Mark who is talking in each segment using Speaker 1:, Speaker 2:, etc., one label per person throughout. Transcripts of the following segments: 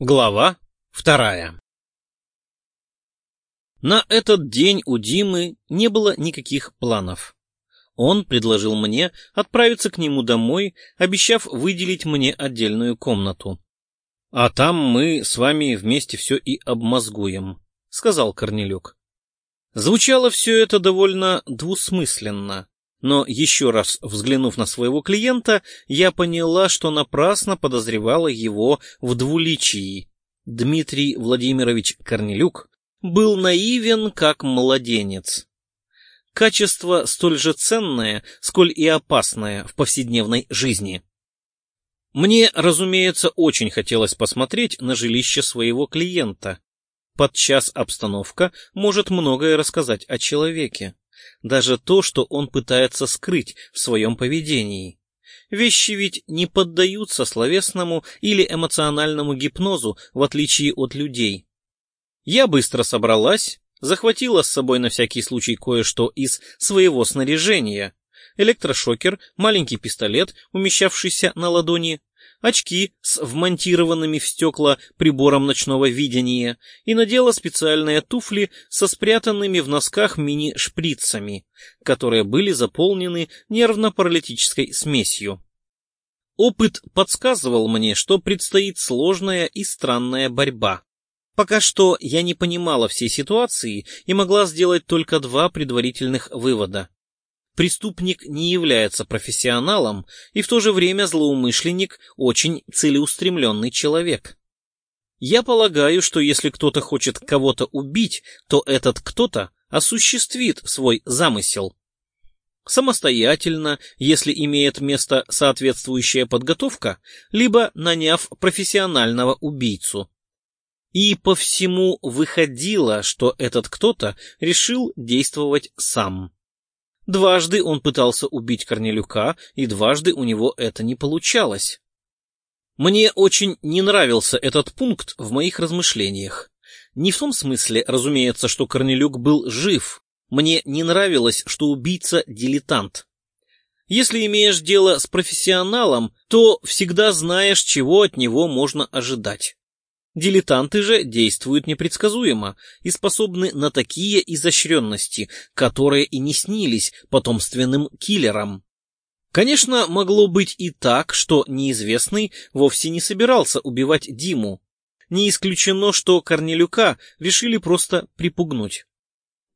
Speaker 1: Глава вторая На этот день у Димы не было никаких планов. Он предложил мне отправиться к нему домой, обещав выделить мне отдельную комнату. — А там мы с вами вместе все и обмозгуем, — сказал Корнелюк. Звучало все это довольно двусмысленно, но еще раз взглянув на своего клиента, я поняла, что напрасно подозревала его в двуличии. Дмитрий Владимирович Корнелюк был наивен, как младенец. Качество столь же ценное, сколь и опасное в повседневной жизни. Мне, разумеется, очень хотелось посмотреть на жилище своего клиента. Подчас обстановка может многое рассказать о человеке даже то, что он пытается скрыть в своем поведении. Вещи ведь не поддаются словесному или эмоциональному гипнозу, в отличие от людей. Я быстро собралась, захватила с собой на всякий случай кое-что из своего снаряжения. Электрошокер, маленький пистолет, умещавшийся на ладони, очки с вмонтированными в стекла прибором ночного видения и надела специальные туфли со спрятанными в носках мини-шприцами, которые были заполнены нервно-паралитической смесью. Опыт подсказывал мне, что предстоит сложная и странная борьба. Пока что я не понимала всей ситуации и могла сделать только два предварительных вывода преступник не является профессионалом и в то же время злоумышленник очень целеустремленный человек. Я полагаю, что если кто-то хочет кого-то убить, то этот кто-то осуществит свой замысел. Самостоятельно, если имеет место соответствующая подготовка, либо наняв профессионального убийцу. И по всему выходило, что этот кто-то решил действовать сам. Дважды он пытался убить Корнелюка, и дважды у него это не получалось. Мне очень не нравился этот пункт в моих размышлениях. Не в том смысле, разумеется, что Корнелюк был жив. Мне не нравилось, что убийца — дилетант. Если имеешь дело с профессионалом, то всегда знаешь, чего от него можно ожидать. Дилетанты же действуют непредсказуемо и способны на такие изощренности, которые и не снились потомственным киллерам. Конечно, могло быть и так, что неизвестный вовсе не собирался убивать Диму. Не исключено, что Корнелюка решили просто припугнуть.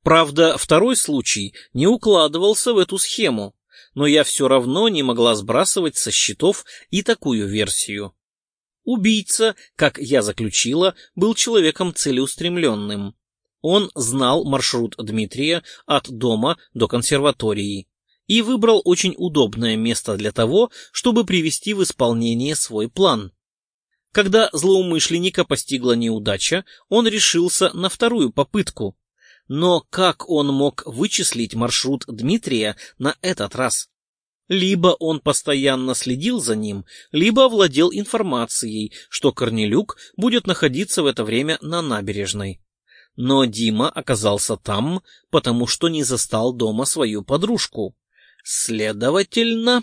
Speaker 1: Правда, второй случай не укладывался в эту схему, но я все равно не могла сбрасывать со счетов и такую версию. Убийца, как я заключила, был человеком целеустремленным. Он знал маршрут Дмитрия от дома до консерватории и выбрал очень удобное место для того, чтобы привести в исполнение свой план. Когда злоумышленника постигла неудача, он решился на вторую попытку. Но как он мог вычислить маршрут Дмитрия на этот раз? Либо он постоянно следил за ним, либо владел информацией, что Корнелюк будет находиться в это время на набережной. Но Дима оказался там, потому что не застал дома свою подружку. Следовательно...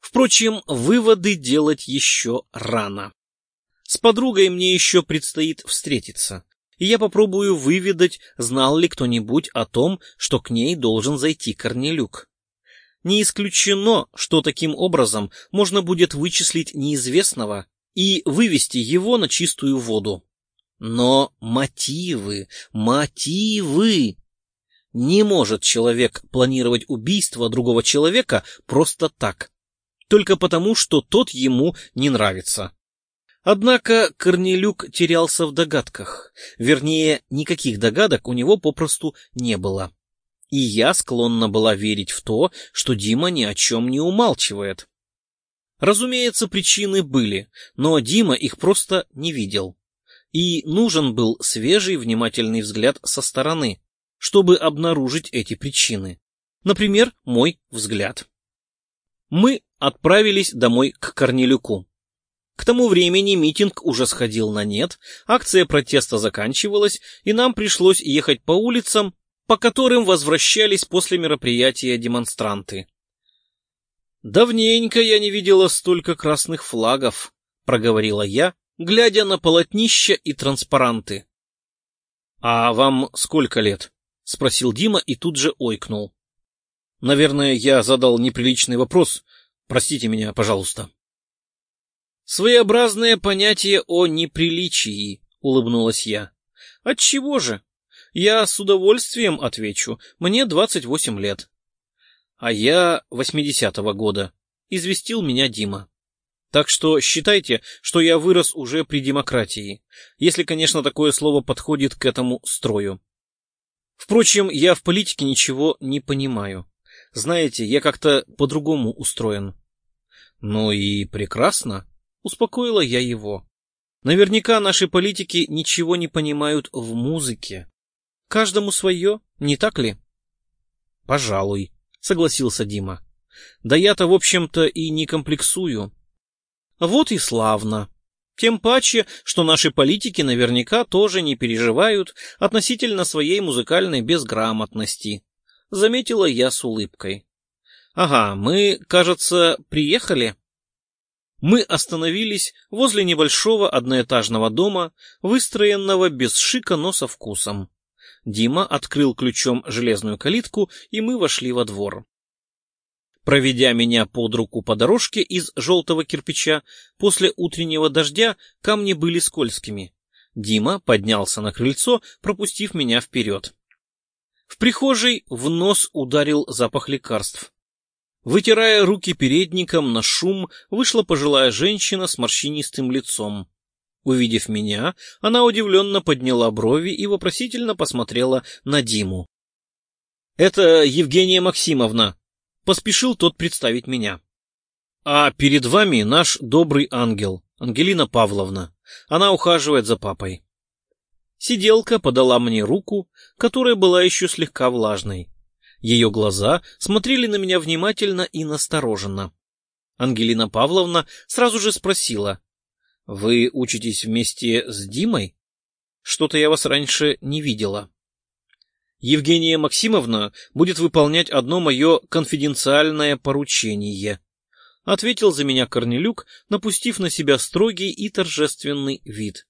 Speaker 1: Впрочем, выводы делать еще рано. С подругой мне еще предстоит встретиться, и я попробую выведать, знал ли кто-нибудь о том, что к ней должен зайти Корнелюк. Не исключено, что таким образом можно будет вычислить неизвестного и вывести его на чистую воду. Но мотивы, мотивы! Не может человек планировать убийство другого человека просто так, только потому, что тот ему не нравится. Однако Корнелюк терялся в догадках, вернее, никаких догадок у него попросту не было. И я склонна была верить в то, что Дима ни о чем не умалчивает. Разумеется, причины были, но Дима их просто не видел. И нужен был свежий, внимательный взгляд со стороны, чтобы обнаружить эти причины. Например, мой взгляд. Мы отправились домой к Корнелюку. К тому времени митинг уже сходил на нет, акция протеста заканчивалась, и нам пришлось ехать по улицам, по которым возвращались после мероприятия демонстранты. «Давненько я не видела столько красных флагов», — проговорила я, глядя на полотнища и транспаранты. — А вам сколько лет? — спросил Дима и тут же ойкнул. — Наверное, я задал неприличный вопрос. Простите меня, пожалуйста. — Своеобразное понятие о неприличии, — улыбнулась я. — Отчего же? Я с удовольствием отвечу. Мне двадцать восемь лет. — А я восьмидесятого года, — известил меня Дима. Так что считайте, что я вырос уже при демократии, если, конечно, такое слово подходит к этому строю. Впрочем, я в политике ничего не понимаю. Знаете, я как-то по-другому устроен. Ну и прекрасно, успокоила я его. Наверняка наши политики ничего не понимают в музыке. Каждому свое, не так ли? Пожалуй, согласился Дима. Да я-то, в общем-то, и не комплексую. Вот и славно. Тем паче, что наши политики наверняка тоже не переживают относительно своей музыкальной безграмотности. Заметила я с улыбкой. Ага, мы, кажется, приехали. Мы остановились возле небольшого одноэтажного дома, выстроенного без шика, но со вкусом. Дима открыл ключом железную калитку, и мы вошли во двор. Проведя меня под руку по дорожке из желтого кирпича, после утреннего дождя камни были скользкими. Дима поднялся на крыльцо, пропустив меня вперед. В прихожей в нос ударил запах лекарств. Вытирая руки передником на шум, вышла пожилая женщина с морщинистым лицом. Увидев меня, она удивленно подняла брови и вопросительно посмотрела на Диму. — Это Евгения Максимовна, Поспешил тот представить меня. А перед вами наш добрый ангел, Ангелина Павловна. Она ухаживает за папой. Сиделка подала мне руку, которая была еще слегка влажной. Ее глаза смотрели на меня внимательно и настороженно. Ангелина Павловна сразу же спросила. — Вы учитесь вместе с Димой? Что-то я вас раньше не видела. Евгения Максимовна будет выполнять одно мое конфиденциальное поручение. Ответил за меня Корнелюк, напустив на себя строгий и торжественный вид.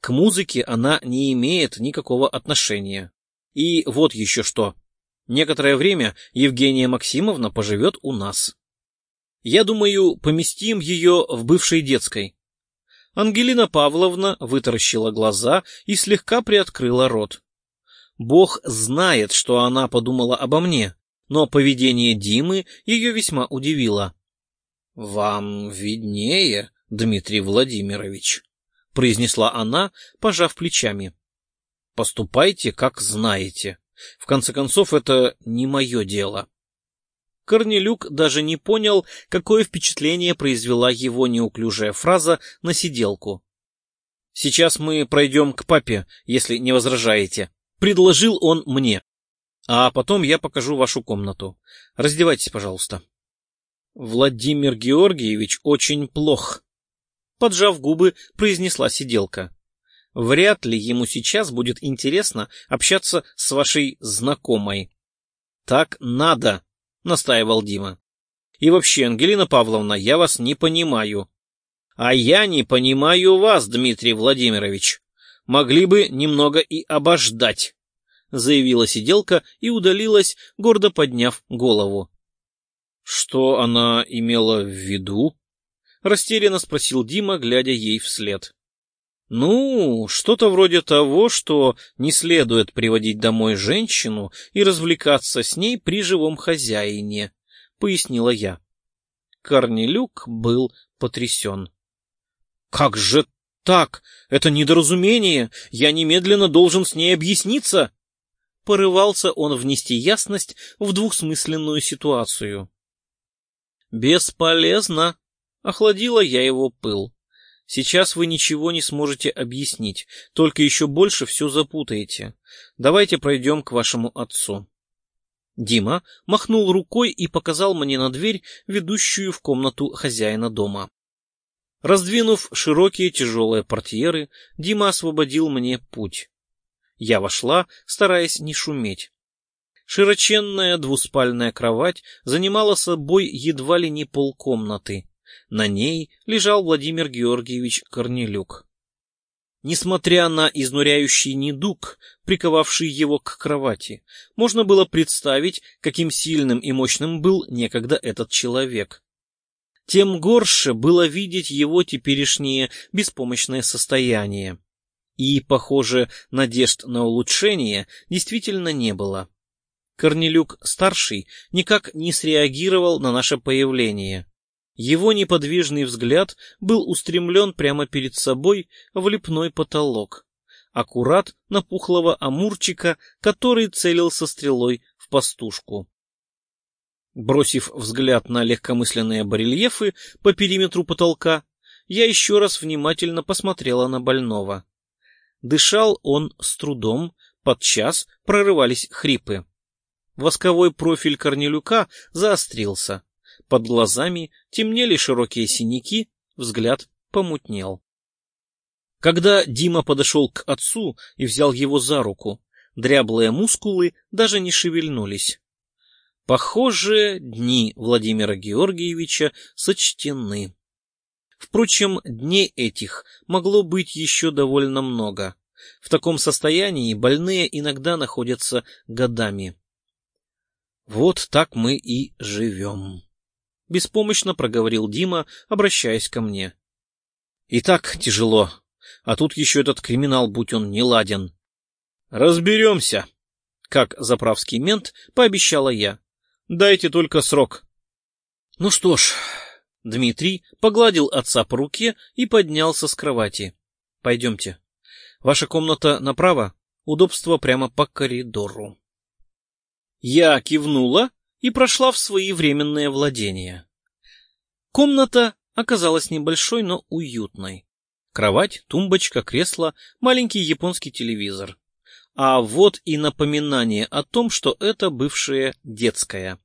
Speaker 1: К музыке она не имеет никакого отношения. И вот еще что. Некоторое время Евгения Максимовна поживет у нас. Я думаю, поместим ее в бывшей детской. Ангелина Павловна вытаращила глаза и слегка приоткрыла рот. Бог знает, что она подумала обо мне, но поведение Димы ее весьма удивило. — Вам виднее, Дмитрий Владимирович, — произнесла она, пожав плечами. — Поступайте, как знаете. В конце концов, это не мое дело. Корнелюк даже не понял, какое впечатление произвела его неуклюжая фраза на сиделку. — Сейчас мы пройдем к папе, если не возражаете, предложил он мне. А потом я покажу вашу комнату. Раздевайтесь, пожалуйста. Владимир Георгиевич очень плох. Поджав губы, произнесла сиделка. Вряд ли ему сейчас будет интересно общаться с вашей знакомой. Так надо, настаивал Дима. И вообще, Ангелина Павловна, я вас не понимаю. А я не понимаю вас, Дмитрий Владимирович могли бы немного и обождать, — заявила сиделка и удалилась, гордо подняв голову. — Что она имела в виду? — растерянно спросил Дима, глядя ей вслед. — Ну, что-то вроде того, что не следует приводить домой женщину и развлекаться с ней при живом хозяине, — пояснила я. Корнелюк был потрясен. — Как же так, это недоразумение, я немедленно должен с ней объясниться. Порывался он внести ясность в двухсмысленную ситуацию. Бесполезно. Охладила я его пыл. Сейчас вы ничего не сможете объяснить, только еще больше все запутаете. Давайте пройдем к вашему отцу. Дима махнул рукой и показал мне на дверь, ведущую в комнату хозяина дома. Раздвинув широкие тяжелые портьеры, Дима освободил мне путь. Я вошла, стараясь не шуметь. Широченная двуспальная кровать занимала собой едва ли не полкомнаты. На ней лежал Владимир Георгиевич Корнелюк. Несмотря на изнуряющий недуг, приковавший его к кровати, можно было представить, каким сильным и мощным был некогда этот человек. Тем горше было видеть его теперешнее беспомощное состояние. И, похоже, надежд на улучшение действительно не было. Корнелюк-старший никак не среагировал на наше появление. Его неподвижный взгляд был устремлен прямо перед собой в лепной потолок, аккурат на пухлого амурчика, который целился стрелой в пастушку. Бросив взгляд на легкомысленные барельефы по периметру потолка, я еще раз внимательно посмотрела на больного. Дышал он с трудом, подчас прорывались хрипы. Восковой профиль Корнелюка заострился. Под глазами темнели широкие синяки, взгляд помутнел. Когда Дима подошел к отцу и взял его за руку, дряблые мускулы даже не шевельнулись. Похоже, дни Владимира Георгиевича сочтены. Впрочем, дней этих могло быть еще довольно много. В таком состоянии больные иногда находятся годами. Вот так мы и живем. Беспомощно проговорил Дима, обращаясь ко мне. И так тяжело. А тут еще этот криминал, будь он не ладен. Разберемся. Как заправский мент, пообещала я. Дайте только срок. Ну что ж, Дмитрий погладил отца по руке и поднялся с кровати. Пойдемте. Ваша комната направо, удобство прямо по коридору. Я кивнула и прошла в свои временные владения. Комната оказалась небольшой, но уютной. Кровать, тумбочка, кресло, маленький японский телевизор. А вот и напоминание о том, что это бывшая детская.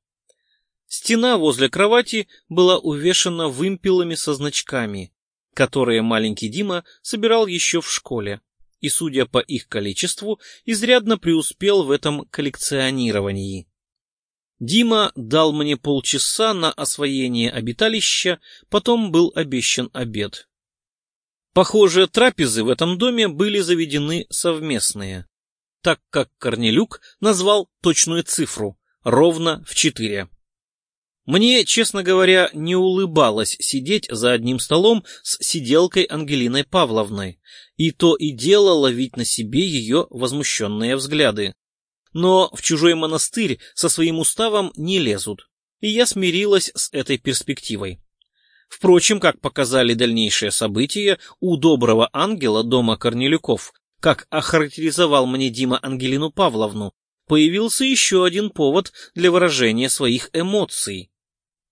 Speaker 1: Стена возле кровати была увешана вымпелами со значками, которые маленький Дима собирал еще в школе и, судя по их количеству, изрядно преуспел в этом коллекционировании. Дима дал мне полчаса на освоение обиталища, потом был обещан обед. Похоже, трапезы в этом доме были заведены совместные, так как Корнелюк назвал точную цифру — ровно в четыре. Мне, честно говоря, не улыбалось сидеть за одним столом с сиделкой Ангелиной Павловной, и то и дело ловить на себе ее возмущенные взгляды. Но в чужой монастырь со своим уставом не лезут, и я смирилась с этой перспективой. Впрочем, как показали дальнейшие события, у доброго ангела дома Корнелюков, как охарактеризовал мне Дима Ангелину Павловну, появился еще один повод для выражения своих эмоций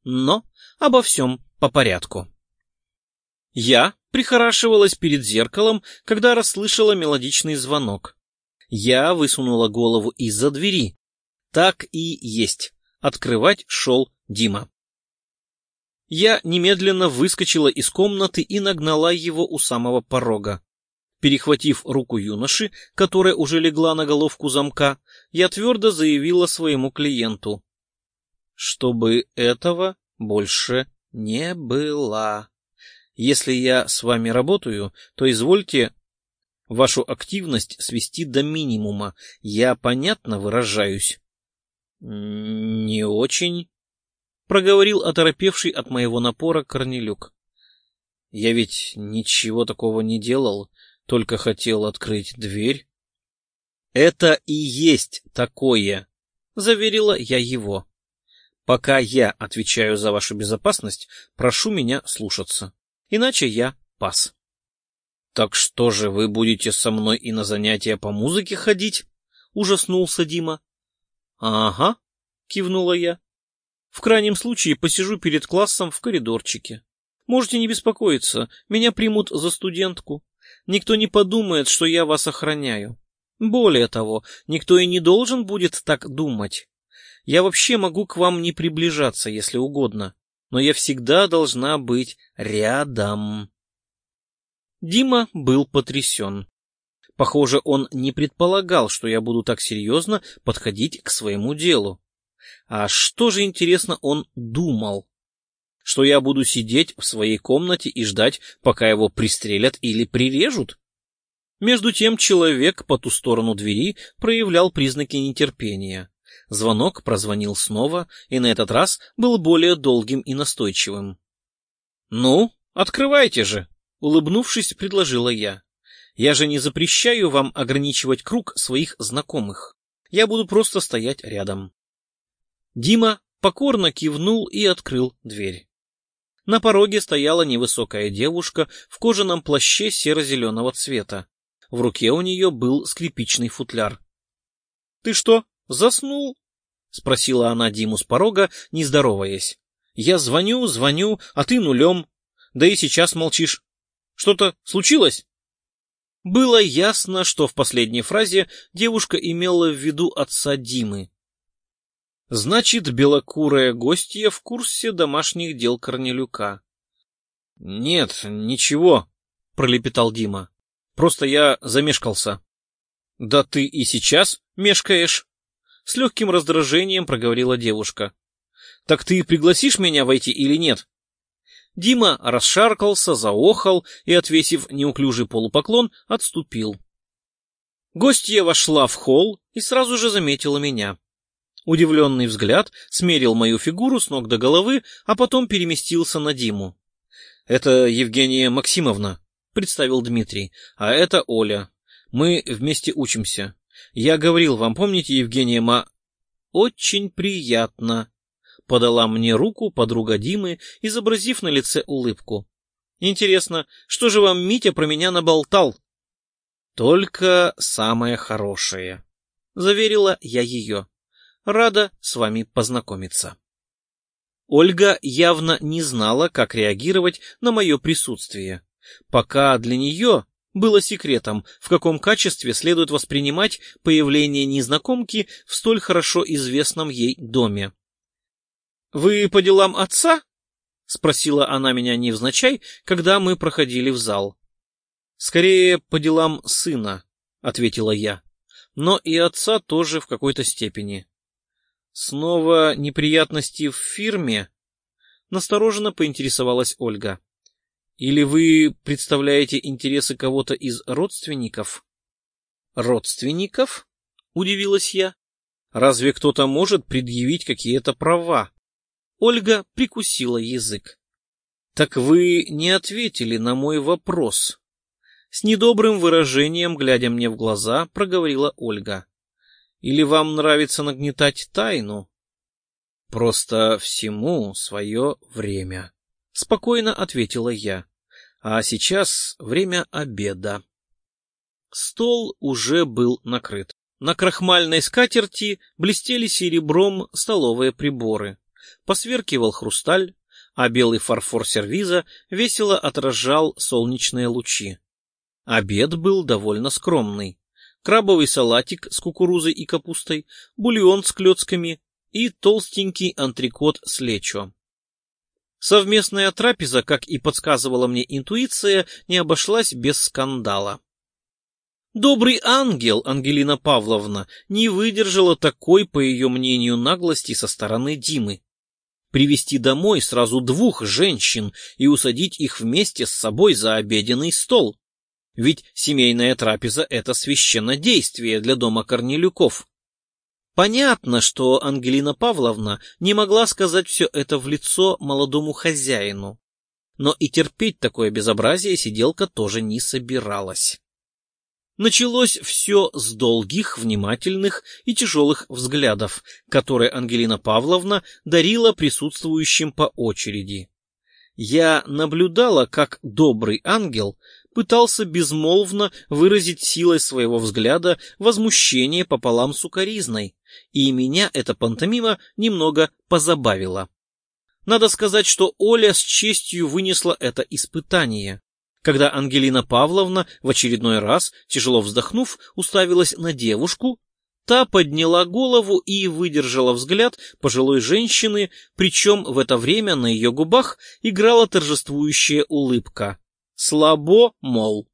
Speaker 1: но обо всем по порядку. Я прихорашивалась перед зеркалом, когда расслышала мелодичный звонок. Я высунула голову из-за двери. Так и есть. Открывать шел Дима. Я немедленно выскочила из комнаты и нагнала его у самого порога. Перехватив руку юноши, которая уже легла на головку замка, я твердо заявила своему клиенту чтобы этого больше не было. Если я с вами работаю, то извольте вашу активность свести до минимума. Я понятно выражаюсь. Не очень, проговорил оторопевший от моего напора Корнелюк. Я ведь ничего такого не делал, только хотел открыть дверь. Это и есть такое, заверила я его. Пока я отвечаю за вашу безопасность, прошу меня слушаться. Иначе я пас. Так что же вы будете со мной и на занятия по музыке ходить? Ужаснулся Дима. Ага, кивнула я. В крайнем случае посижу перед классом в коридорчике. Можете не беспокоиться, меня примут за студентку. Никто не подумает, что я вас охраняю. Более того, никто и не должен будет так думать. Я вообще могу к вам не приближаться, если угодно, но я всегда должна быть рядом. Дима был потрясен. Похоже, он не предполагал, что я буду так серьезно подходить к своему делу. А что же, интересно, он думал? Что я буду сидеть в своей комнате и ждать, пока его пристрелят или прирежут? Между тем человек по ту сторону двери проявлял признаки нетерпения. Звонок прозвонил снова, и на этот раз был более долгим и настойчивым. — Ну, открывайте же! — улыбнувшись, предложила я. — Я же не запрещаю вам ограничивать круг своих знакомых. Я буду просто стоять рядом. Дима покорно кивнул и открыл дверь. На пороге стояла невысокая девушка в кожаном плаще серо-зеленого цвета. В руке у нее был скрипичный футляр. — Ты что, заснул? — спросила она Диму с порога, не здороваясь. — Я звоню, звоню, а ты нулем. Да и сейчас молчишь. Что-то случилось? Было ясно, что в последней фразе девушка имела в виду отца Димы. Значит, белокурая гостья в курсе домашних дел Корнелюка. — Нет, ничего, — пролепетал Дима. — Просто я замешкался. — Да ты и сейчас мешкаешь, — с легким раздражением проговорила девушка. — Так ты пригласишь меня войти или нет? Дима расшаркался, заохал и, отвесив неуклюжий полупоклон, отступил. Гостья вошла в холл и сразу же заметила меня. Удивленный взгляд смерил мою фигуру с ног до головы, а потом переместился на Диму. — Это Евгения Максимовна, — представил Дмитрий, — а это Оля. Мы вместе учимся. Я говорил вам, помните, Евгения Ма... — Очень приятно, — подала мне руку подруга Димы, изобразив на лице улыбку. — Интересно, что же вам Митя про меня наболтал? — Только самое хорошее, — заверила я ее. Рада с вами познакомиться. Ольга явно не знала, как реагировать на мое присутствие. Пока для нее было секретом, в каком качестве следует воспринимать появление незнакомки в столь хорошо известном ей доме. «Вы по делам отца?» — спросила она меня невзначай, когда мы проходили в зал. «Скорее, по делам сына», — ответила я. «Но и отца тоже в какой-то степени». Снова неприятности в фирме? Настороженно поинтересовалась Ольга. Или вы представляете интересы кого-то из родственников? Родственников? Удивилась я. Разве кто-то может предъявить какие-то права? Ольга прикусила язык. Так вы не ответили на мой вопрос. С недобрым выражением, глядя мне в глаза, проговорила Ольга. Или вам нравится нагнетать тайну? Просто всему свое время. Спокойно ответила я. А сейчас время обеда. Стол уже был накрыт. На крахмальной скатерти блестели серебром столовые приборы. Посверкивал хрусталь, а белый фарфор сервиза весело отражал солнечные лучи. Обед был довольно скромный крабовый салатик с кукурузой и капустой, бульон с клетками и толстенький антрикот с лечо. Совместная трапеза, как и подсказывала мне интуиция, не обошлась без скандала. Добрый ангел Ангелина Павловна не выдержала такой, по ее мнению, наглости со стороны Димы. Привести домой сразу двух женщин и усадить их вместе с собой за обеденный стол. Ведь семейная трапеза — это священнодействие для дома Корнелюков. Понятно, что Ангелина Павловна не могла сказать все это в лицо молодому хозяину. Но и терпеть такое безобразие сиделка тоже не собиралась. Началось все с долгих, внимательных и тяжелых взглядов, которые Ангелина Павловна дарила присутствующим по очереди. Я наблюдала, как добрый ангел пытался безмолвно выразить силой своего взгляда возмущение пополам с укоризной, и меня эта пантомима немного позабавила. Надо сказать, что Оля с честью вынесла это испытание. Когда Ангелина Павловна в очередной раз, тяжело вздохнув, уставилась на девушку, та подняла голову и выдержала взгляд пожилой женщины, причем в это время на ее губах играла торжествующая улыбка. Слабо, мол.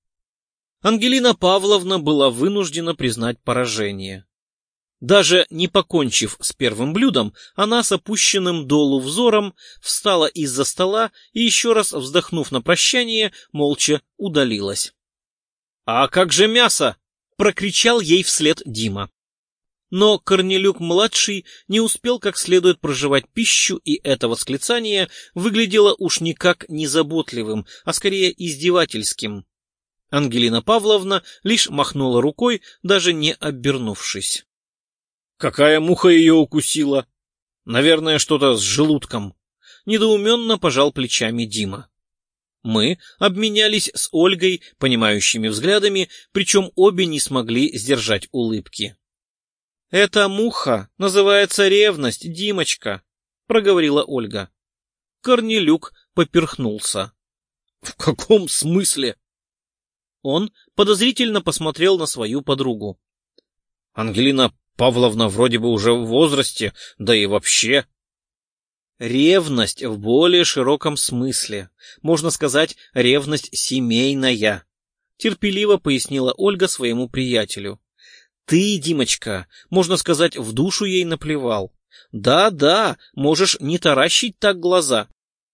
Speaker 1: Ангелина Павловна была вынуждена признать поражение. Даже не покончив с первым блюдом, она с опущенным долу взором встала из-за стола и, еще раз вздохнув на прощание, молча удалилась. — А как же мясо? — прокричал ей вслед Дима. Но Корнелюк-младший не успел как следует проживать пищу, и это восклицание выглядело уж никак не заботливым, а скорее издевательским. Ангелина Павловна лишь махнула рукой, даже не обернувшись. Какая муха ее укусила? Наверное, что-то с желудком. Недоуменно пожал плечами Дима. Мы обменялись с Ольгой понимающими взглядами, причем обе не смогли сдержать улыбки. «Эта муха называется ревность, Димочка», — проговорила Ольга. Корнелюк поперхнулся. «В каком смысле?» Он подозрительно посмотрел на свою подругу. Ангелина Павловна вроде бы уже в возрасте, да и вообще. Ревность в более широком смысле. Можно сказать, ревность семейная. Терпеливо пояснила Ольга своему приятелю. Ты, Димочка, можно сказать, в душу ей наплевал. Да-да, можешь не таращить так глаза.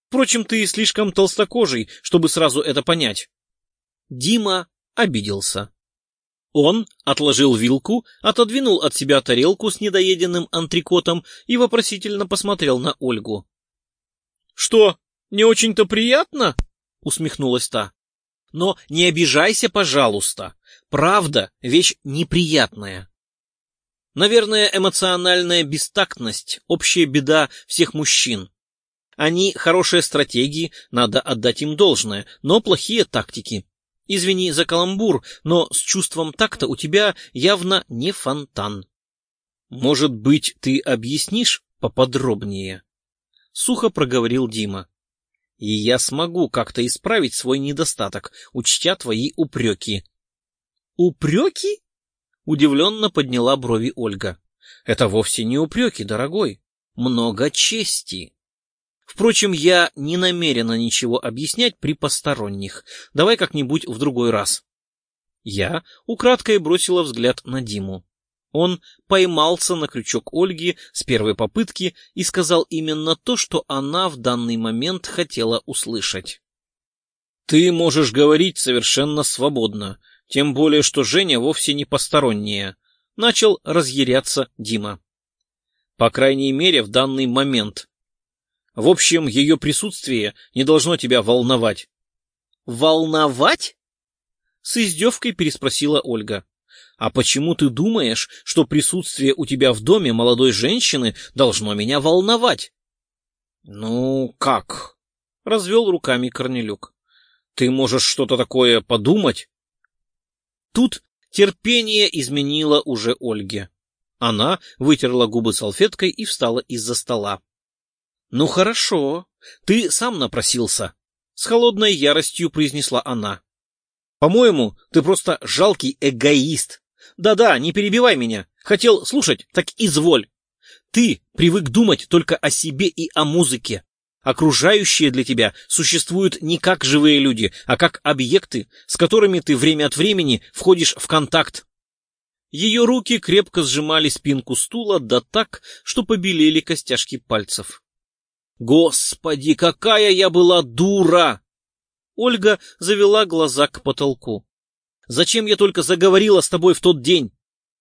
Speaker 1: Впрочем, ты слишком толстокожий, чтобы сразу это понять. Дима обиделся. Он отложил вилку, отодвинул от себя тарелку с недоеденным антрикотом и вопросительно посмотрел на Ольгу. — Что, не очень-то приятно? — усмехнулась та. — Но не обижайся, пожалуйста. Правда, вещь неприятная. Наверное, эмоциональная бестактность — общая беда всех мужчин. Они хорошие стратегии, надо отдать им должное, но плохие тактики. Извини за каламбур, но с чувством такта у тебя явно не фонтан. Может быть, ты объяснишь поподробнее? Сухо проговорил Дима. И я смогу как-то исправить свой недостаток, учтя твои упреки. Упреки? Удивленно подняла брови Ольга. Это вовсе не упреки, дорогой. Много чести. Впрочем, я не намерена ничего объяснять при посторонних. Давай как-нибудь в другой раз. Я украдкой бросила взгляд на Диму. Он поймался на крючок Ольги с первой попытки и сказал именно то, что она в данный момент хотела услышать. «Ты можешь говорить совершенно свободно, тем более, что Женя вовсе не посторонняя», — начал разъяряться Дима. «По крайней мере, в данный момент. В общем, ее присутствие не должно тебя волновать. Волновать? С издевкой переспросила Ольга. А почему ты думаешь, что присутствие у тебя в доме молодой женщины должно меня волновать? Ну, как? Развел руками Корнелюк. Ты можешь что-то такое подумать? Тут терпение изменило уже Ольге. Она вытерла губы салфеткой и встала из-за стола. «Ну хорошо, ты сам напросился», — с холодной яростью произнесла она. «По-моему, ты просто жалкий эгоист. Да-да, не перебивай меня. Хотел слушать, так изволь. Ты привык думать только о себе и о музыке. Окружающие для тебя существуют не как живые люди, а как объекты, с которыми ты время от времени входишь в контакт. Ее руки крепко сжимали спинку стула, да так, что побелели костяшки пальцев. Господи, какая я была дура! Ольга завела глаза к потолку. Зачем я только заговорила с тобой в тот день?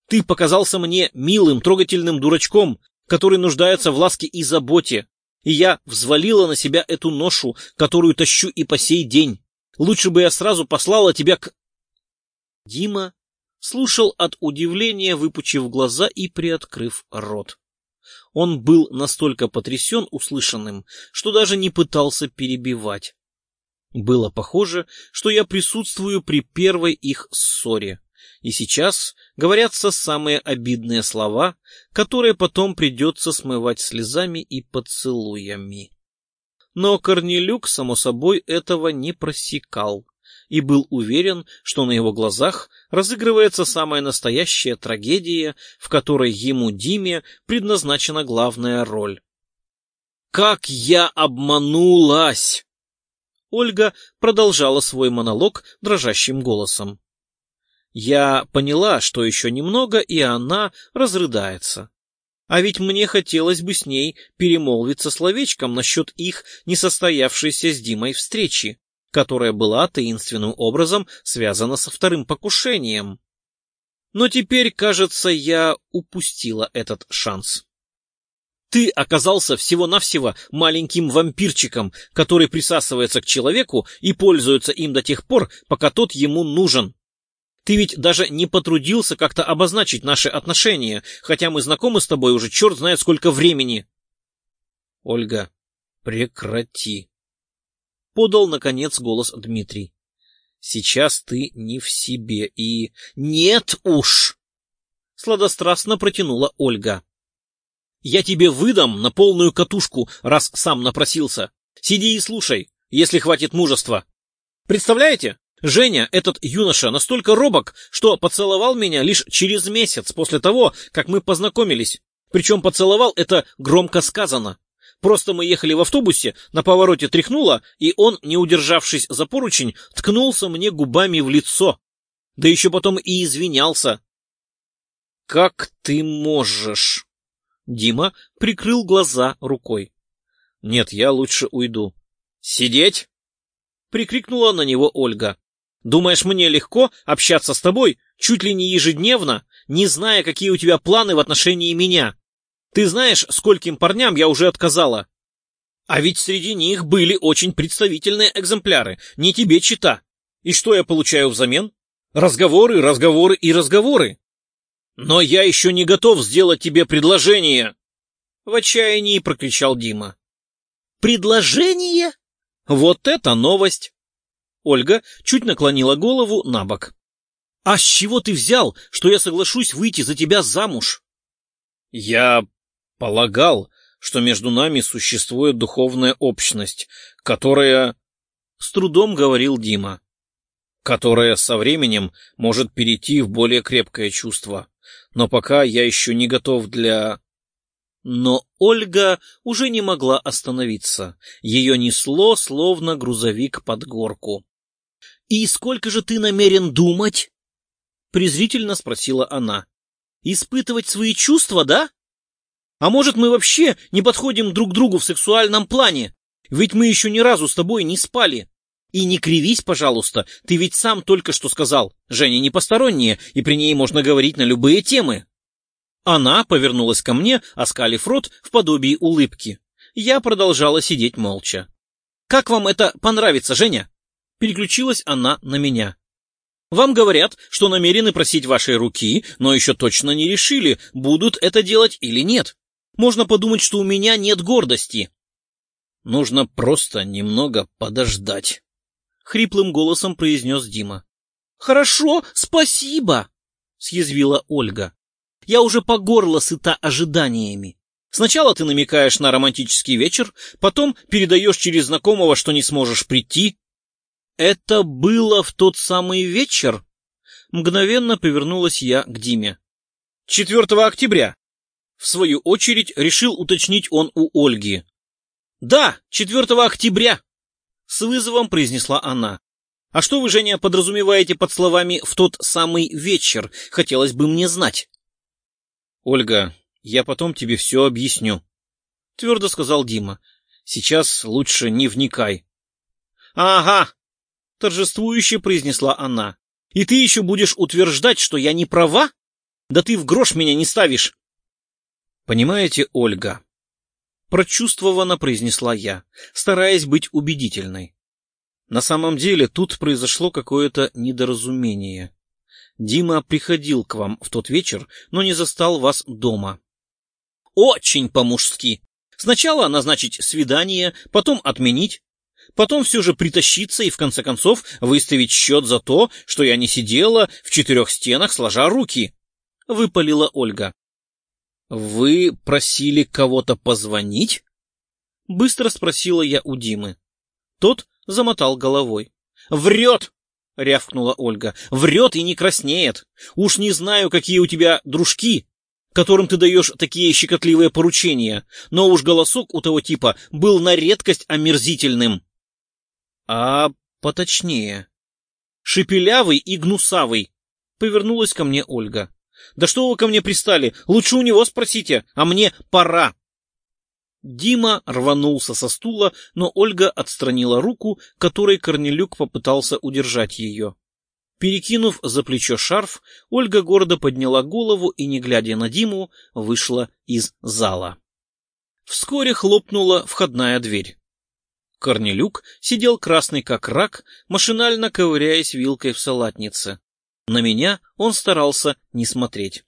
Speaker 1: Ты показался мне милым, трогательным дурачком, который нуждается в ласке и заботе, и я взвалила на себя эту ношу, которую тащу и по сей день. Лучше бы я сразу послала тебя к... Дима слушал от удивления, выпучив глаза и приоткрыв рот. Он был настолько потрясен услышанным, что даже не пытался перебивать. Было похоже, что я присутствую при первой их ссоре, и сейчас говорятся самые обидные слова, которые потом придется смывать слезами и поцелуями. Но Корнелюк, само собой, этого не просекал и был уверен, что на его глазах разыгрывается самая настоящая трагедия, в которой ему, Диме, предназначена главная роль. «Как я обманулась!» Ольга продолжала свой монолог дрожащим голосом. Я поняла, что еще немного, и она разрыдается. А ведь мне хотелось бы с ней перемолвиться словечком насчет их несостоявшейся с Димой встречи, которая была таинственным образом связана со вторым покушением. Но теперь, кажется, я упустила этот шанс. Ты оказался всего-навсего маленьким вампирчиком, который присасывается к человеку и пользуется им до тех пор, пока тот ему нужен. Ты ведь даже не потрудился как-то обозначить наши отношения, хотя мы знакомы с тобой уже черт знает сколько времени. Ольга, прекрати. Подал, наконец, голос Дмитрий. Сейчас ты не в себе и... Нет уж! Сладострастно протянула Ольга. Я тебе выдам на полную катушку, раз сам напросился. Сиди и слушай, если хватит мужества. Представляете? Женя, этот юноша, настолько робок, что поцеловал меня лишь через месяц после того, как мы познакомились. Причем поцеловал это громко сказано. Просто мы ехали в автобусе, на повороте тряхнуло, и он, не удержавшись за поручень, ткнулся мне губами в лицо. Да еще потом и извинялся. «Как ты можешь?» Дима прикрыл глаза рукой. «Нет, я лучше уйду». «Сидеть?» — прикрикнула на него Ольга. Думаешь, мне легко общаться с тобой чуть ли не ежедневно, не зная, какие у тебя планы в отношении меня? Ты знаешь, скольким парням я уже отказала? А ведь среди них были очень представительные экземпляры, не тебе чита. И что я получаю взамен? Разговоры, разговоры и разговоры. Но я еще не готов сделать тебе предложение. В отчаянии прокричал Дима. Предложение? Вот это новость! Ольга чуть наклонила голову на бок. «А с чего ты взял, что я соглашусь выйти за тебя замуж?» «Я полагал, что между нами существует духовная общность, которая...» С трудом говорил Дима. «Которая со временем может перейти в более крепкое чувство. Но пока я еще не готов для...» Но Ольга уже не могла остановиться. Ее несло, словно грузовик под горку. «И сколько же ты намерен думать?» — презрительно спросила она. «Испытывать свои чувства, да? А может, мы вообще не подходим друг другу в сексуальном плане? Ведь мы еще ни разу с тобой не спали. И не кривись, пожалуйста, ты ведь сам только что сказал. Женя не посторонняя, и при ней можно говорить на любые темы». Она повернулась ко мне, оскалив рот в подобии улыбки. Я продолжала сидеть молча. «Как вам это понравится, Женя?» Переключилась она на меня. Вам говорят, что намерены просить вашей руки, но еще точно не решили, будут это делать или нет. Можно подумать, что у меня нет гордости. Нужно просто немного подождать. Хриплым голосом произнес Дима. Хорошо, спасибо, съязвила Ольга. Я уже по горло сыта ожиданиями. Сначала ты намекаешь на романтический вечер, потом передаешь через знакомого, что не сможешь прийти, «Это было в тот самый вечер?» Мгновенно повернулась я к Диме. «4 октября!» В свою очередь решил уточнить он у Ольги. «Да, 4 октября!» С вызовом произнесла она. «А что вы, Женя, подразумеваете под словами «в тот самый вечер»? Хотелось бы мне знать». «Ольга, я потом тебе все объясню», — твердо сказал Дима. «Сейчас лучше не вникай». «Ага, — торжествующе произнесла она. «И ты еще будешь утверждать, что я не права? Да ты в грош меня не ставишь!» «Понимаете, Ольга?» Прочувствованно произнесла я, стараясь быть убедительной. На самом деле тут произошло какое-то недоразумение. Дима приходил к вам в тот вечер, но не застал вас дома. Очень по-мужски. Сначала назначить свидание, потом отменить, потом все же притащиться и в конце концов выставить счет за то, что я не сидела в четырех стенах, сложа руки. Выпалила Ольга. Вы просили кого-то позвонить? Быстро спросила я у Димы. Тот замотал головой. Врет! — рявкнула Ольга. «Врет и не краснеет. Уж не знаю, какие у тебя дружки, которым ты даешь такие щекотливые поручения, но уж голосок у того типа был на редкость омерзительным. А поточнее. Шепелявый и гнусавый. Повернулась ко мне Ольга. Да что вы ко мне пристали? Лучше у него спросите, а мне пора. Дима рванулся со стула, но Ольга отстранила руку, которой Корнелюк попытался удержать ее. Перекинув за плечо шарф, Ольга гордо подняла голову и, не глядя на Диму, вышла из зала. Вскоре хлопнула входная дверь. Корнелюк сидел красный как рак, машинально ковыряясь вилкой в салатнице. На меня он старался не смотреть.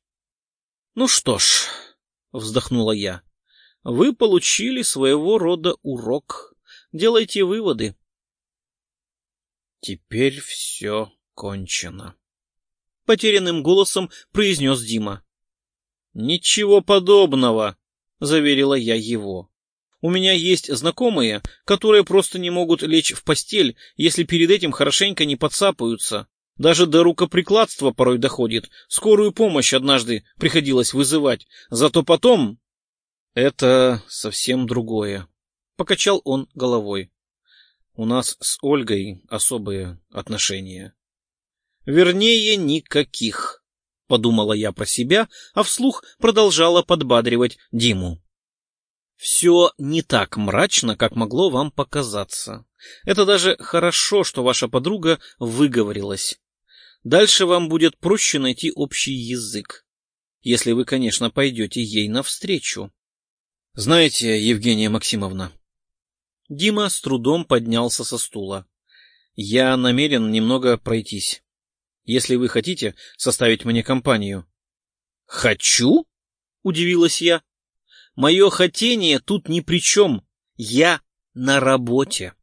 Speaker 1: — Ну что ж, — вздохнула я, — вы получили своего рода урок. Делайте выводы. — Теперь все кончено. Потерянным голосом произнес Дима. — Ничего подобного, — заверила я его. У меня есть знакомые, которые просто не могут лечь в постель, если перед этим хорошенько не подцапаются. Даже до рукоприкладства порой доходит. Скорую помощь однажды приходилось вызывать. Зато потом... Это совсем другое. Покачал он головой. У нас с Ольгой особые отношения. Вернее, никаких, подумала я про себя, а вслух продолжала подбадривать Диму. Все не так мрачно, как могло вам показаться. Это даже хорошо, что ваша подруга выговорилась. Дальше вам будет проще найти общий язык, если вы, конечно, пойдете ей навстречу. Знаете, Евгения Максимовна, Дима с трудом поднялся со стула. Я намерен немного пройтись. Если вы хотите составить мне компанию. Хочу? Удивилась я. Мое хотение тут ни при чем. Я на работе.